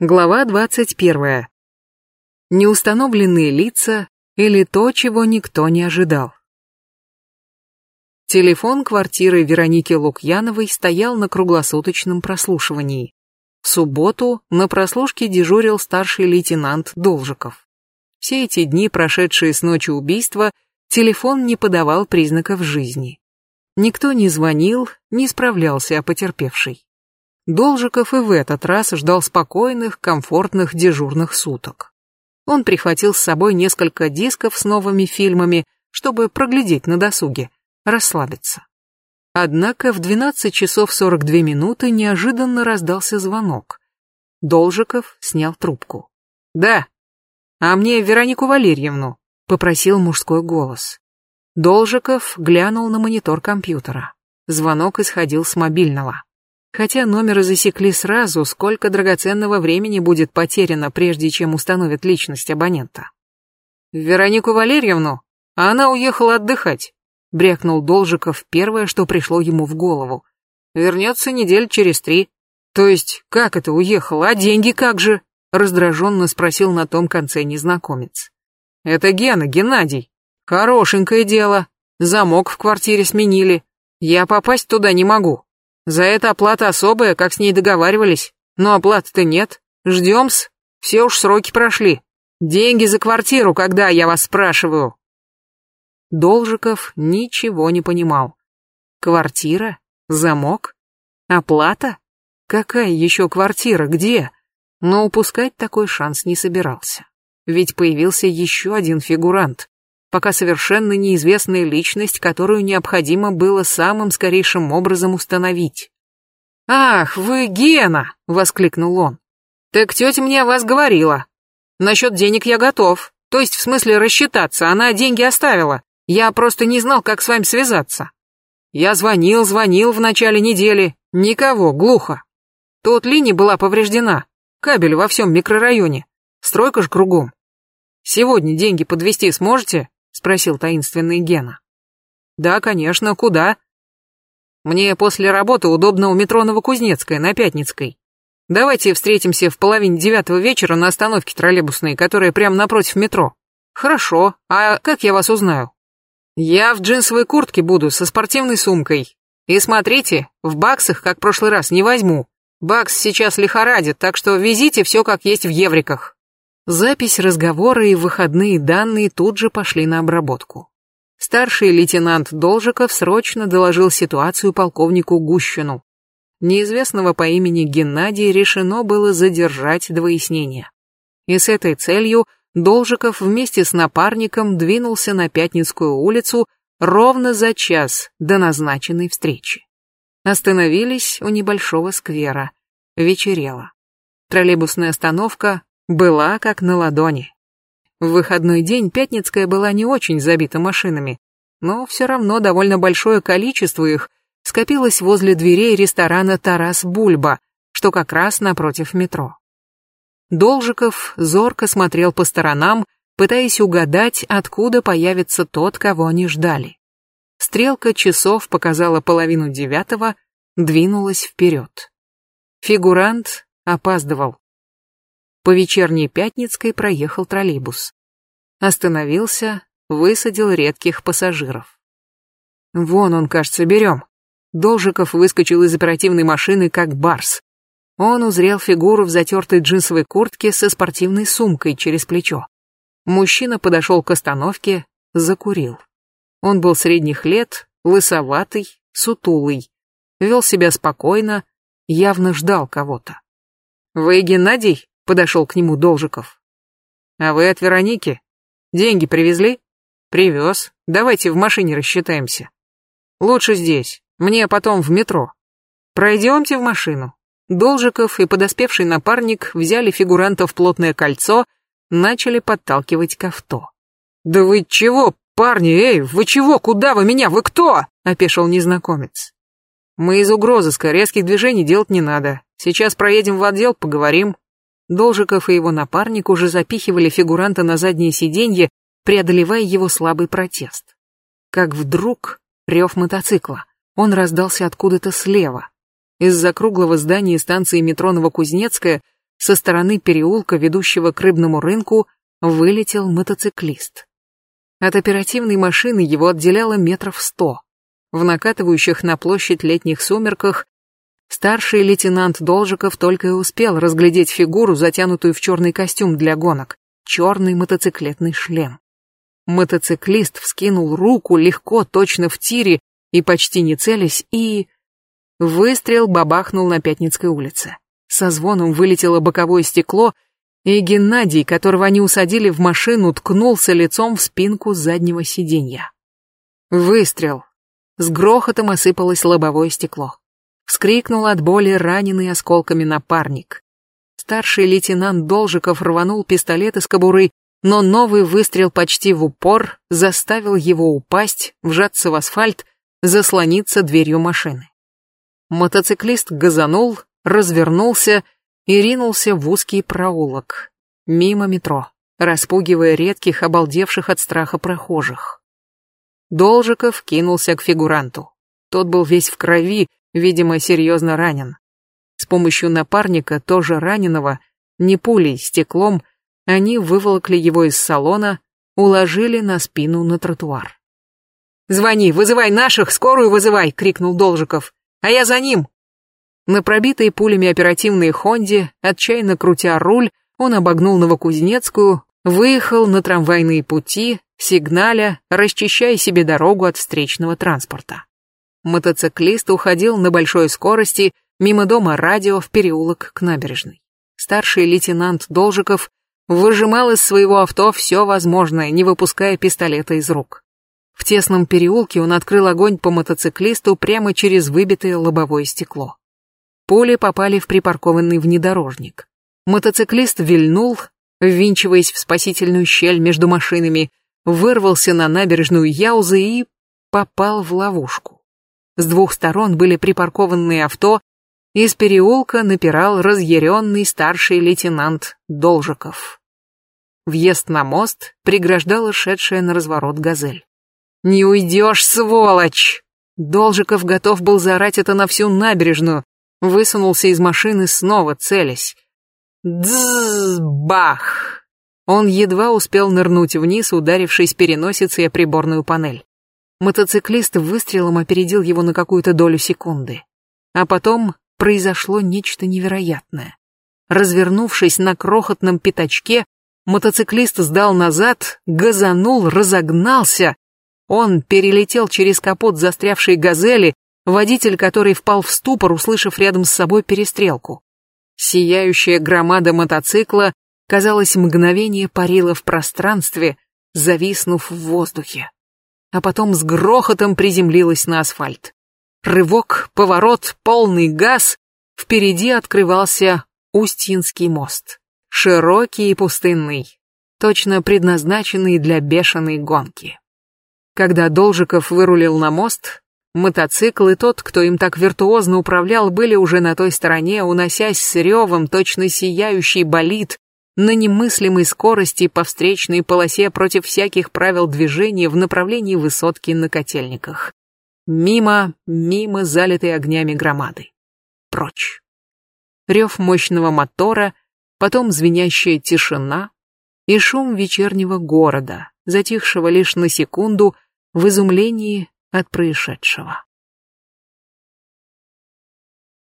Глава 21. Неустановленные лица или то, чего никто не ожидал. Телефон квартиры Вероники Лукьяновой стоял на круглосуточном прослушивании. В субботу на прослушке дежурил старший лейтенант Должиков. Все эти дни, прошедшие с ночи убийства, телефон не подавал признаков жизни. Никто не звонил, не справлялся о потерпевшей. Должиков и в этот раз ждал спокойных, комфортных дежурных суток. Он прихватил с собой несколько дисков с новыми фильмами, чтобы проглядеть на досуге, расслабиться. Однако в 12 часов 42 минуты неожиданно раздался звонок. Должиков снял трубку. «Да, а мне Веронику Валерьевну», — попросил мужской голос. Должиков глянул на монитор компьютера. Звонок исходил с мобильного. Хотя номеры засекли сразу, сколько драгоценного времени будет потеряно, прежде чем установят личность абонента. «Веронику Валерьевну? А она уехала отдыхать», — брякнул Должиков первое, что пришло ему в голову. «Вернется недель через три». «То есть, как это уехала? А деньги как же?» — раздраженно спросил на том конце незнакомец. «Это Гена, Геннадий. Хорошенькое дело. Замок в квартире сменили. Я попасть туда не могу. За это оплата особая, как с ней договаривались. Но оплаты-то нет. Ждем-с. Все уж сроки прошли. Деньги за квартиру, когда я вас спрашиваю. Должиков ничего не понимал. Квартира? Замок? Оплата? Какая еще квартира? Где? Но упускать такой шанс не собирался. Ведь появился еще один фигурант пока совершенно неизвестная личность, которую необходимо было самым скорейшим образом установить. «Ах, вы Гена!» — воскликнул он. «Так тетя мне о вас говорила. Насчет денег я готов. То есть, в смысле, рассчитаться, она деньги оставила. Я просто не знал, как с вами связаться. Я звонил, звонил в начале недели. Никого, глухо. Тут линия была повреждена. Кабель во всем микрорайоне. Стройка ж кругом. Сегодня деньги подвести сможете? Спросил таинственный Гена. Да, конечно, куда? Мне после работы удобно у метро Новокузнецкая на Пятницкой. Давайте встретимся в половине девятого вечера на остановке троллейбусной, которая прямо напротив метро. Хорошо. А как я вас узнаю? Я в джинсовой куртке буду со спортивной сумкой. И смотрите, в баксах, как в прошлый раз, не возьму. Бакс сейчас лихорадит, так что везите все как есть в евриках. Запись разговора и выходные данные тут же пошли на обработку. Старший лейтенант Должиков срочно доложил ситуацию полковнику Гущину. Неизвестного по имени Геннадий решено было задержать до выяснения. И с этой целью Должиков вместе с напарником двинулся на Пятницкую улицу ровно за час до назначенной встречи. Остановились у небольшого сквера. Вечерело. Троллейбусная остановка была как на ладони. В выходной день Пятницкая была не очень забита машинами, но все равно довольно большое количество их скопилось возле дверей ресторана «Тарас Бульба», что как раз напротив метро. Должиков зорко смотрел по сторонам, пытаясь угадать, откуда появится тот, кого они ждали. Стрелка часов показала половину девятого, двинулась вперед. Фигурант опаздывал. По вечерней Пятницкой проехал троллейбус. Остановился, высадил редких пассажиров. Вон он, кажется, берем. Должиков выскочил из оперативной машины, как барс. Он узрел фигуру в затертой джинсовой куртке со спортивной сумкой через плечо. Мужчина подошел к остановке, закурил. Он был средних лет, лысоватый, сутулый. Вел себя спокойно, явно ждал кого-то. «Вы Геннадий?» Подошел к нему Должиков. А вы от Вероники? Деньги привезли? Привез. Давайте в машине рассчитаемся. Лучше здесь. Мне потом в метро. Пройдемте в машину. Должиков и подоспевший напарник взяли фигуранта в плотное кольцо, начали подталкивать к авто. «Да вы чего, парни, эй, вы чего, куда вы меня, вы кто?» — опешил незнакомец. «Мы из угрозыска, резких движений делать не надо. Сейчас проедем в отдел, поговорим. Должиков и его напарник уже запихивали фигуранта на заднее сиденье, преодолевая его слабый протест. Как вдруг рев мотоцикла. Он раздался откуда-то слева. Из-за круглого здания станции метро Новокузнецкая со стороны переулка, ведущего к рыбному рынку, вылетел мотоциклист. От оперативной машины его отделяло метров сто. В накатывающих на площадь летних сумерках старший лейтенант Должиков только и успел разглядеть фигуру, затянутую в черный костюм для гонок, черный мотоциклетный шлем. Мотоциклист вскинул руку легко, точно в тире, и почти не целясь, и... Выстрел бабахнул на Пятницкой улице. Со звоном вылетело боковое стекло, и Геннадий, которого они усадили в машину, ткнулся лицом в спинку заднего сиденья. Выстрел. С грохотом осыпалось лобовое стекло. Вскрикнул от боли раненый осколками напарник. Старший лейтенант Должиков рванул пистолет из кобуры, но новый выстрел почти в упор заставил его упасть, вжаться в асфальт, заслониться дверью машины. Мотоциклист газанул, развернулся и ринулся в узкий проулок, мимо метро, распугивая редких, обалдевших от страха прохожих. Должиков кинулся к фигуранту. Тот был весь в крови, видимо, серьезно ранен. С помощью напарника, тоже раненого, не пулей, стеклом, они выволокли его из салона, уложили на спину на тротуар. «Звони, вызывай наших, скорую вызывай!» — крикнул Должиков. «А я за ним!» На пробитой пулями оперативной «Хонде», отчаянно крутя руль, он обогнул Новокузнецкую, выехал на трамвайные пути, сигналя, расчищая себе дорогу от встречного транспорта. Мотоциклист уходил на большой скорости мимо дома радио в переулок к набережной. Старший лейтенант Должиков выжимал из своего авто все возможное, не выпуская пистолета из рук. В тесном переулке он открыл огонь по мотоциклисту прямо через выбитое лобовое стекло. Пули попали в припаркованный внедорожник. Мотоциклист вильнул, ввинчиваясь в спасительную щель между машинами, вырвался на набережную Яузы и попал в ловушку. С двух сторон были припаркованные авто, из переулка напирал разъяренный старший лейтенант Должиков. Въезд на мост преграждала шедшая на разворот газель. «Не уйдешь, сволочь!» Должиков готов был заорать это на всю набережную, высунулся из машины снова, целясь. Дзз, бах! Он едва успел нырнуть вниз, ударившись переносицей о приборную панель. Мотоциклист выстрелом опередил его на какую-то долю секунды. А потом произошло нечто невероятное. Развернувшись на крохотном пятачке, мотоциклист сдал назад, газанул, разогнался. Он перелетел через капот застрявшей газели, водитель который впал в ступор, услышав рядом с собой перестрелку. Сияющая громада мотоцикла, казалось, мгновение парила в пространстве, зависнув в воздухе. А потом с грохотом приземлилась на асфальт. Рывок, поворот, полный газ. Впереди открывался Устинский мост. Широкий и пустынный, точно предназначенный для бешеной гонки. Когда Должиков вырулил на мост, Мотоцикл и тот, кто им так виртуозно управлял, были уже на той стороне, уносясь с ревом точно сияющий болид на немыслимой скорости по встречной полосе против всяких правил движения в направлении высотки на котельниках. Мимо, мимо залитой огнями громады. Прочь. Рев мощного мотора, потом звенящая тишина и шум вечернего города, затихшего лишь на секунду в изумлении от происшедшего.